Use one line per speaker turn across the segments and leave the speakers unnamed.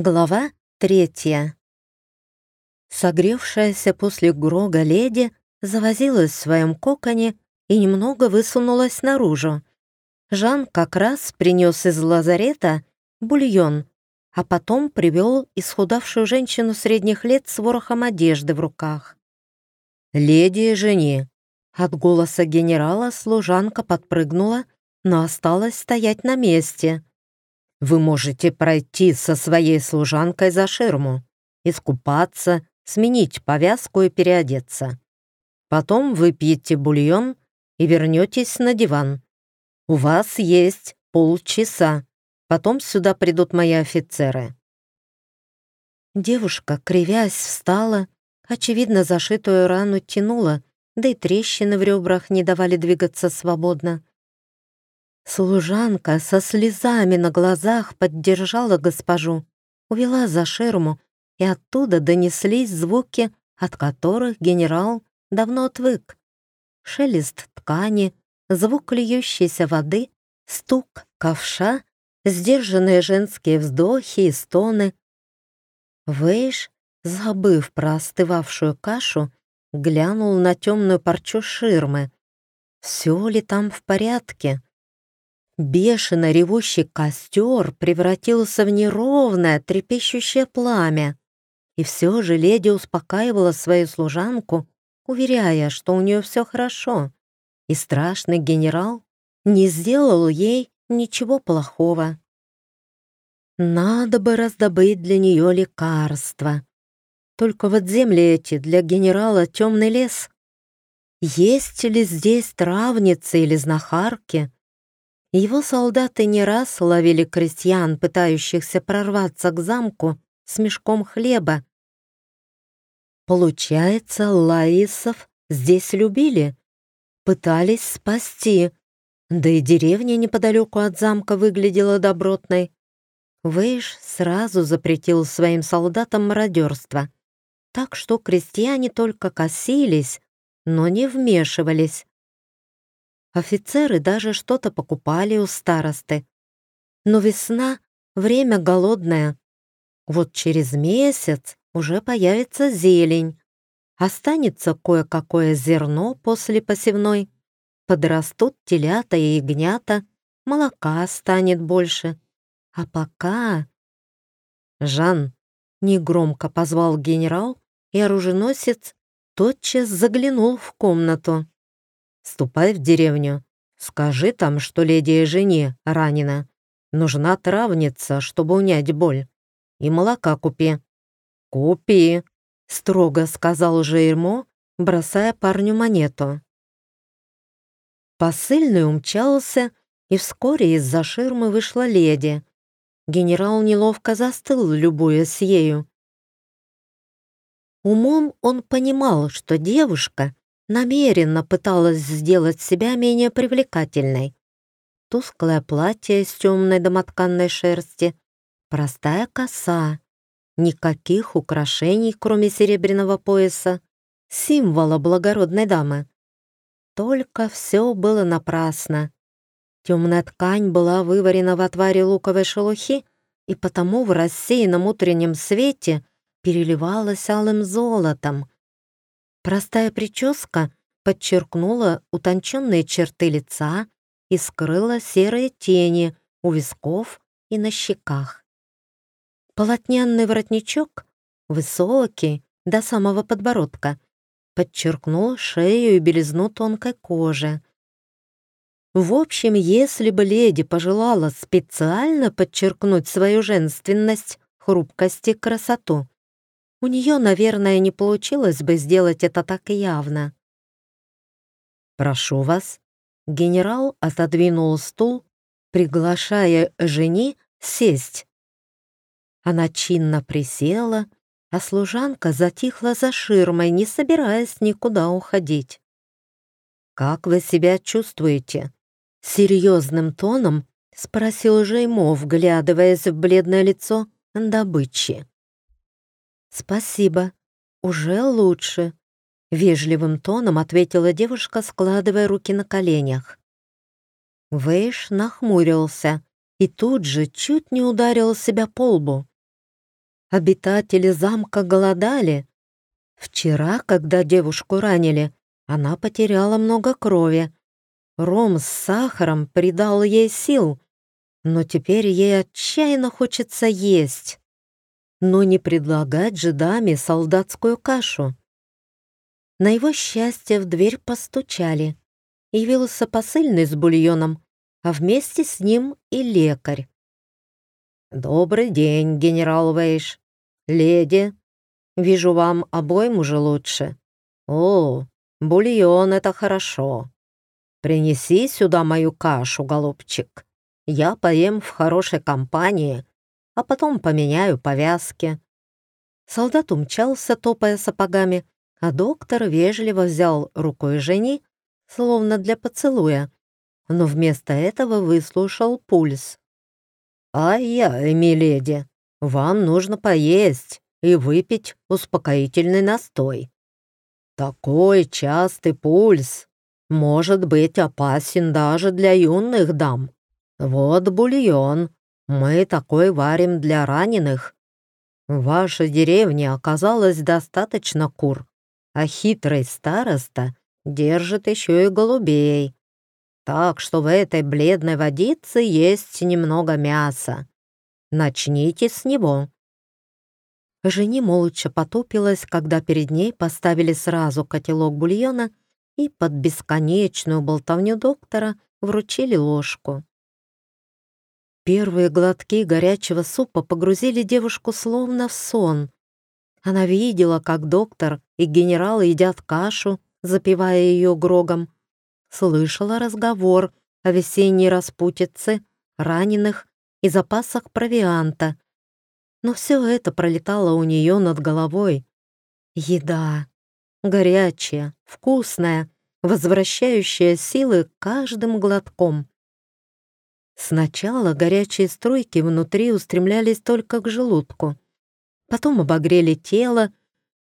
Глава третья. Согревшаяся после грога леди завозилась в своем коконе и немного высунулась наружу. Жан как раз принес из лазарета бульон, а потом привел исхудавшую женщину средних лет с ворохом одежды в руках. «Леди жени!» От голоса генерала служанка подпрыгнула, но осталась стоять на месте. Вы можете пройти со своей служанкой за ширму, искупаться, сменить повязку и переодеться. Потом выпьете бульон и вернетесь на диван. У вас есть полчаса. Потом сюда придут мои офицеры». Девушка, кривясь, встала, очевидно, зашитую рану тянула, да и трещины в ребрах не давали двигаться свободно. Служанка со слезами на глазах поддержала госпожу, увела за ширму, и оттуда донеслись звуки, от которых генерал давно отвык. Шелест ткани, звук льющейся воды, стук ковша, сдержанные женские вздохи и стоны. Вейш, забыв про остывавшую кашу, глянул на темную парчу ширмы. Все ли там в порядке? Бешено ревущий костер превратился в неровное, трепещущее пламя. И все же леди успокаивала свою служанку, уверяя, что у нее все хорошо, и страшный генерал не сделал ей ничего плохого. Надо бы раздобыть для нее лекарства. Только вот земли эти для генерала темный лес. Есть ли здесь травницы или знахарки? Его солдаты не раз ловили крестьян, пытающихся прорваться к замку с мешком хлеба. Получается, Лаисов здесь любили, пытались спасти, да и деревня неподалеку от замка выглядела добротной. Вейш сразу запретил своим солдатам мародерство, так что крестьяне только косились, но не вмешивались. Офицеры даже что-то покупали у старосты. Но весна — время голодное. Вот через месяц уже появится зелень. Останется кое-какое зерно после посевной. Подрастут телята и ягнята, молока станет больше. А пока... «Жан!» — негромко позвал генерал, и оруженосец тотчас заглянул в комнату. Ступай в деревню. Скажи там, что леди жене ранена. Нужна травница, чтобы унять боль. И молока купи». «Купи», — строго сказал Жейрмо, бросая парню монету. Посыльный умчался, и вскоре из-за ширмы вышла леди. Генерал неловко застыл, любуясь ею. Умом он понимал, что девушка намеренно пыталась сделать себя менее привлекательной. Тусклое платье из темной домотканной шерсти, простая коса, никаких украшений, кроме серебряного пояса, символа благородной дамы. Только все было напрасно. Темная ткань была выварена в отваре луковой шелухи, и потому в рассеянном утреннем свете переливалась алым золотом, Простая прическа подчеркнула утонченные черты лица и скрыла серые тени у висков и на щеках. Полотняный воротничок, высокий, до самого подбородка, подчеркнул шею и белизну тонкой кожи. В общем, если бы леди пожелала специально подчеркнуть свою женственность, хрупкость и красоту, у нее, наверное, не получилось бы сделать это так явно. «Прошу вас». Генерал отодвинул стул, приглашая жени сесть. Она чинно присела, а служанка затихла за ширмой, не собираясь никуда уходить. «Как вы себя чувствуете?» Серьезным тоном спросил Жеймо, вглядываясь в бледное лицо добычи. «Спасибо, уже лучше», — вежливым тоном ответила девушка, складывая руки на коленях. Вейш нахмурился и тут же чуть не ударил себя по лбу. Обитатели замка голодали. Вчера, когда девушку ранили, она потеряла много крови. Ром с сахаром придал ей сил, но теперь ей отчаянно хочется есть. Но не предлагать же даме солдатскую кашу. На его счастье в дверь постучали. Явился посыльный с бульоном, а вместе с ним и лекарь. «Добрый день, генерал Вейш. Леди, вижу, вам обоим уже лучше. О, бульон — это хорошо. Принеси сюда мою кашу, голубчик. Я поем в хорошей компании, а потом поменяю повязки». Солдат умчался, топая сапогами, а доктор вежливо взял рукой жени, словно для поцелуя, но вместо этого выслушал пульс. «Ай-яй, миледи, вам нужно поесть и выпить успокоительный настой. Такой частый пульс может быть опасен даже для юных дам. Вот бульон, мы такой варим для раненых. В вашей деревне оказалось достаточно кур, а хитрый староста держит еще и голубей. Так что в этой бледной водице есть немного мяса. Начните с него». Жени молча потупилась, когда перед ней поставили сразу котелок бульона и под бесконечную болтовню доктора вручили ложку. Первые глотки горячего супа погрузили девушку словно в сон. Она видела, как доктор и генерал едят кашу, запивая ее грогом, слышала разговор о весенней распутице, раненых и запасах провианта. Но все это пролетало у нее над головой. Еда. Горячая, вкусная, возвращающая силы каждым глотком. Сначала горячие струйки внутри устремлялись только к желудку, потом обогрели тело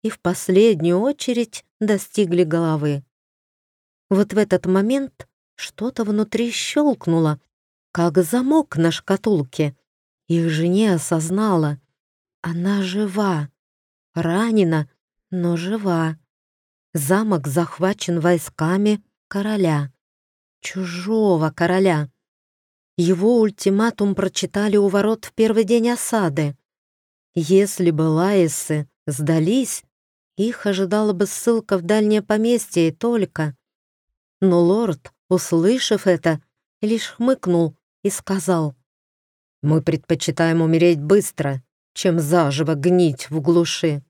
и в последнюю очередь достигли головы. Вот в этот момент что-то внутри щелкнуло, как замок на шкатулке. Их жене осознала. Она жива. Ранена, но жива. Замок захвачен войсками короля. Чужого короля. Его ультиматум прочитали у ворот в первый день осады. Если бы лаисы сдались, их ожидала бы ссылка в дальнее поместье и только. Но лорд, услышав это, лишь хмыкнул и сказал, «Мы предпочитаем умереть быстро, чем заживо гнить в глуши».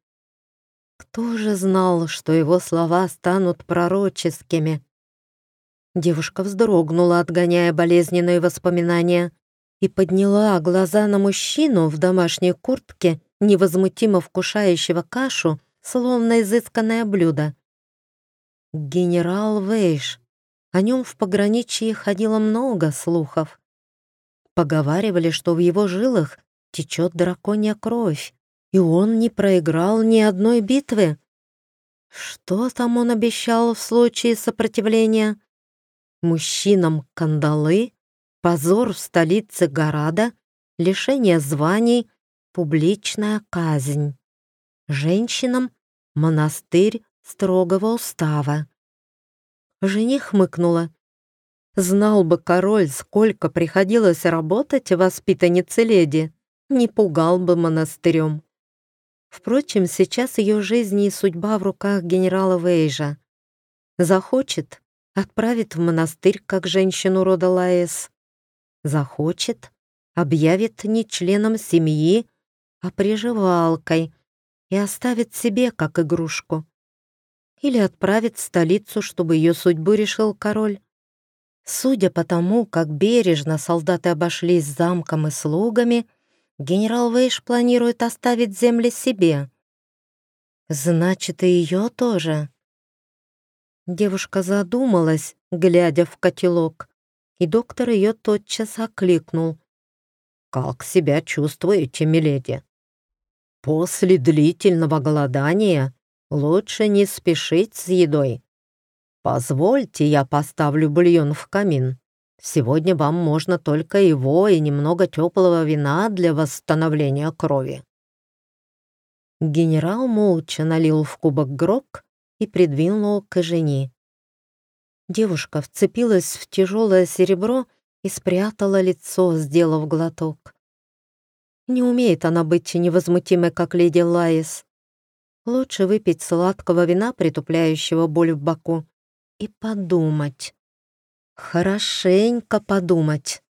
Кто же знал, что его слова станут пророческими? Девушка вздрогнула, отгоняя болезненные воспоминания, и подняла глаза на мужчину в домашней куртке, невозмутимо вкушающего кашу, словно изысканное блюдо. Генерал Вейш. О нем в пограничье ходило много слухов. Поговаривали, что в его жилах течет драконья кровь, и он не проиграл ни одной битвы. Что там он обещал в случае сопротивления? Мужчинам кандалы, позор в столице Горада, лишение званий, публичная казнь. Женщинам — монастырь строгого устава. Жених хмыкнула. Знал бы король, сколько приходилось работать воспитаннице леди, не пугал бы монастырем. Впрочем, сейчас ее жизнь и судьба в руках генерала Вейжа. Захочет — отправит в монастырь, как женщину рода Лаэс. Захочет — объявит не членом семьи, а приживалкой и оставит себе как игрушку или отправит в столицу, чтобы ее судьбу решил король. Судя по тому, как бережно солдаты обошлись с замком и слугами, генерал Вейш планирует оставить земли себе. Значит, и ее тоже. Девушка задумалась, глядя в котелок, и доктор ее тотчас окликнул. «Как себя чувствуете, миледи?» «После длительного голодания Лучше не спешить с едой. Позвольте, я поставлю бульон в камин. Сегодня вам можно только его и немного теплого вина для восстановления крови. Генерал молча налил в кубок грок и придвинул к жене. Девушка вцепилась в тяжелое серебро и спрятала лицо, сделав глоток. Не умеет она быть невозмутимой, как леди Лаис. Лучше выпить сладкого вина, притупляющего боль в боку, и подумать. Хорошенько подумать.